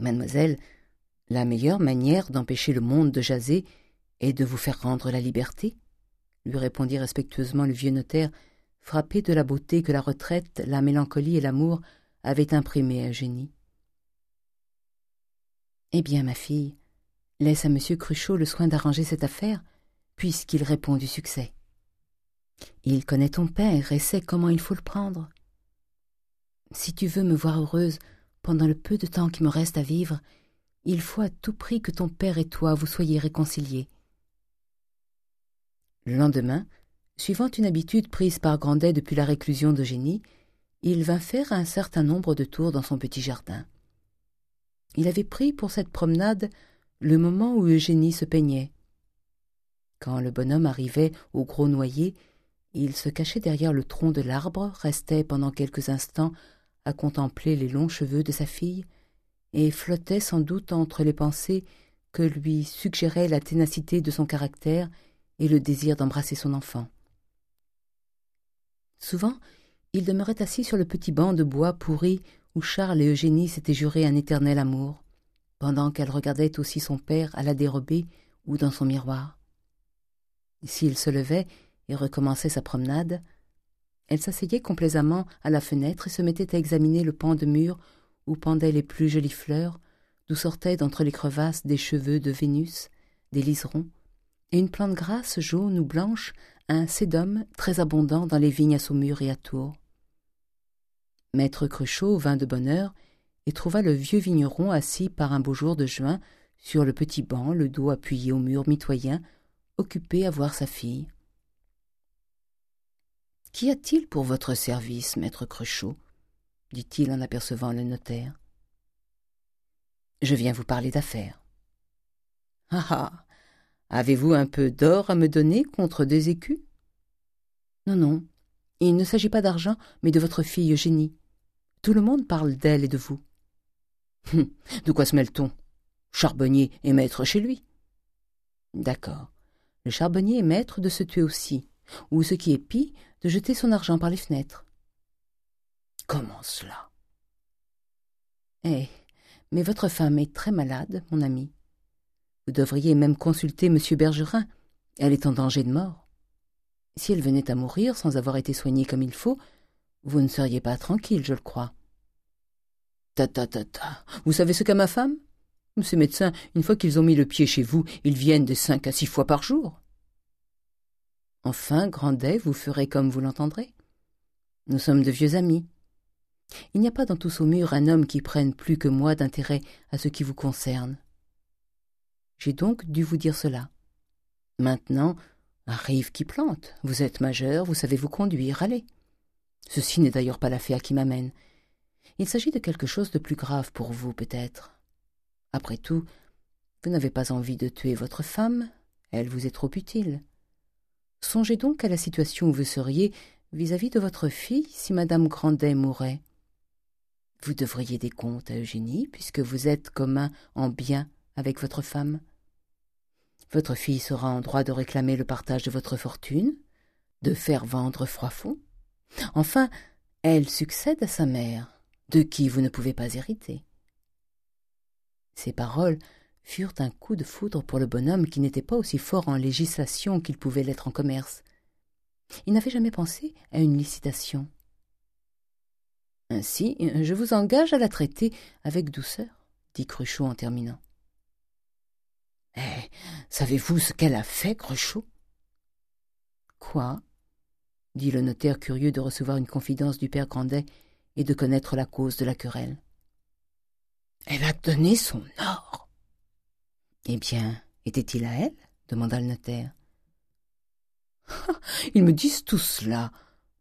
Mademoiselle, la meilleure manière d'empêcher le monde de jaser est de vous faire rendre la liberté, lui répondit respectueusement le vieux notaire, frappé de la beauté que la retraite, la mélancolie et l'amour avaient imprimée à Eugénie. Eh bien, ma fille, laisse à M. Cruchot le soin d'arranger cette affaire, puisqu'il répond du succès. Il connaît ton père et sait comment il faut le prendre. Si tu veux me voir heureuse pendant le peu de temps qui me reste à vivre, il faut à tout prix que ton père et toi vous soyez réconciliés. Le lendemain, suivant une habitude prise par Grandet depuis la réclusion d'Eugénie, il vint faire un certain nombre de tours dans son petit jardin. Il avait pris pour cette promenade le moment où Eugénie se peignait. Quand le bonhomme arrivait au gros noyer, il se cachait derrière le tronc de l'arbre, restait pendant quelques instants à contempler les longs cheveux de sa fille, et flottait sans doute entre les pensées que lui suggérait la ténacité de son caractère et le désir d'embrasser son enfant. Souvent, il demeurait assis sur le petit banc de bois pourri où Charles et Eugénie s'étaient juré un éternel amour, pendant qu'elle regardait aussi son père à la dérobée ou dans son miroir. S'il se levait et recommençait sa promenade, elle s'asseyait complaisamment à la fenêtre et se mettait à examiner le pan de mur où pendaient les plus jolies fleurs, d'où sortaient d'entre les crevasses des cheveux de Vénus, des liserons, et une plante grasse jaune ou blanche, un sédum très abondant dans les vignes à Saumur et à Tours. Maître Cruchot vint de bonne heure et trouva le vieux vigneron assis par un beau jour de juin sur le petit banc, le dos appuyé au mur mitoyen, occupé à voir sa fille. « Qu'y a-t-il pour votre service, maître Cruchot ?» dit-il en apercevant le notaire. « Je viens vous parler d'affaires. »« Ah ah Avez-vous un peu d'or à me donner contre deux écus ?»« Non, non, il ne s'agit pas d'argent, mais de votre fille Eugénie. Tout le monde parle d'elle et de vous. Hum, de quoi se mêle-t-on? Charbonnier est maître chez lui. D'accord. Le charbonnier est maître de se tuer aussi, ou ce qui est pis, de jeter son argent par les fenêtres. Comment cela? Eh, mais votre femme est très malade, mon ami. Vous devriez même consulter M. Bergerin. Elle est en danger de mort. Si elle venait à mourir sans avoir été soignée comme il faut, vous ne seriez pas tranquille, je le crois. Ta ta ta ta. Vous savez ce qu'a ma femme? Ces médecins, une fois qu'ils ont mis le pied chez vous, ils viennent de cinq à six fois par jour. Enfin, Grandet, vous ferez comme vous l'entendrez. Nous sommes de vieux amis. Il n'y a pas dans tout Saumur un homme qui prenne plus que moi d'intérêt à ce qui vous concerne. J'ai donc dû vous dire cela. Maintenant, arrive qui plante. Vous êtes majeur, vous savez vous conduire, allez. Ceci n'est d'ailleurs pas l'affaire qui m'amène. Il s'agit de quelque chose de plus grave pour vous, peut-être. Après tout, vous n'avez pas envie de tuer votre femme, elle vous est trop utile. Songez donc à la situation où vous seriez vis-à-vis de votre fille si Madame Grandet mourait. Vous devriez des comptes à Eugénie, puisque vous êtes commun en bien avec votre femme. Votre fille sera en droit de réclamer le partage de votre fortune, de faire vendre Froidfond. Enfin, elle succède à sa mère, de qui vous ne pouvez pas hériter. Ces paroles furent un coup de foudre pour le bonhomme qui n'était pas aussi fort en législation qu'il pouvait l'être en commerce. Il n'avait jamais pensé à une licitation. Ainsi, je vous engage à la traiter avec douceur, dit Cruchot en terminant. Eh, savez-vous ce qu'elle a fait, Cruchot? Quoi? dit le notaire curieux de recevoir une confidence du père Grandet et de connaître la cause de la querelle. Elle a donné son or. Eh bien, était-il à elle? demanda le notaire. Ils me disent tout cela,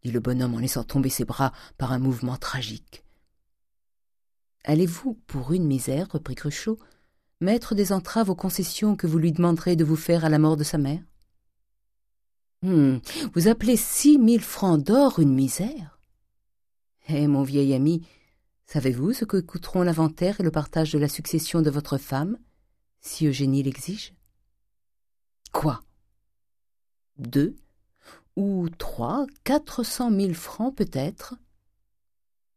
dit le bonhomme en laissant tomber ses bras par un mouvement tragique. Allez-vous, pour une misère, reprit Cruchot, mettre des entraves aux concessions que vous lui demanderez de vous faire à la mort de sa mère? Hum, Vous appelez six mille francs d'or une misère? Eh, mon vieil ami, savez-vous ce que coûteront l'inventaire et le partage de la succession de votre femme? Si Eugénie l'exige Quoi? Deux ou trois, quatre cent mille francs peut-être?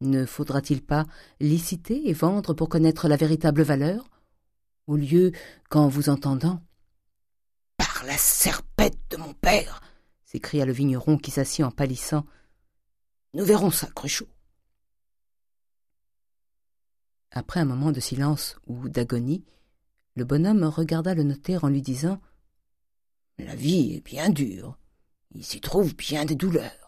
Ne faudra-t-il pas liciter et vendre pour connaître la véritable valeur? Au lieu qu'en vous entendant... « Par la serpette de mon père !» s'écria le vigneron qui s'assit en pâlissant. « Nous verrons ça, Cruchot. » Après un moment de silence ou d'agonie, le bonhomme regarda le notaire en lui disant « La vie est bien dure. Il s'y trouve bien des douleurs.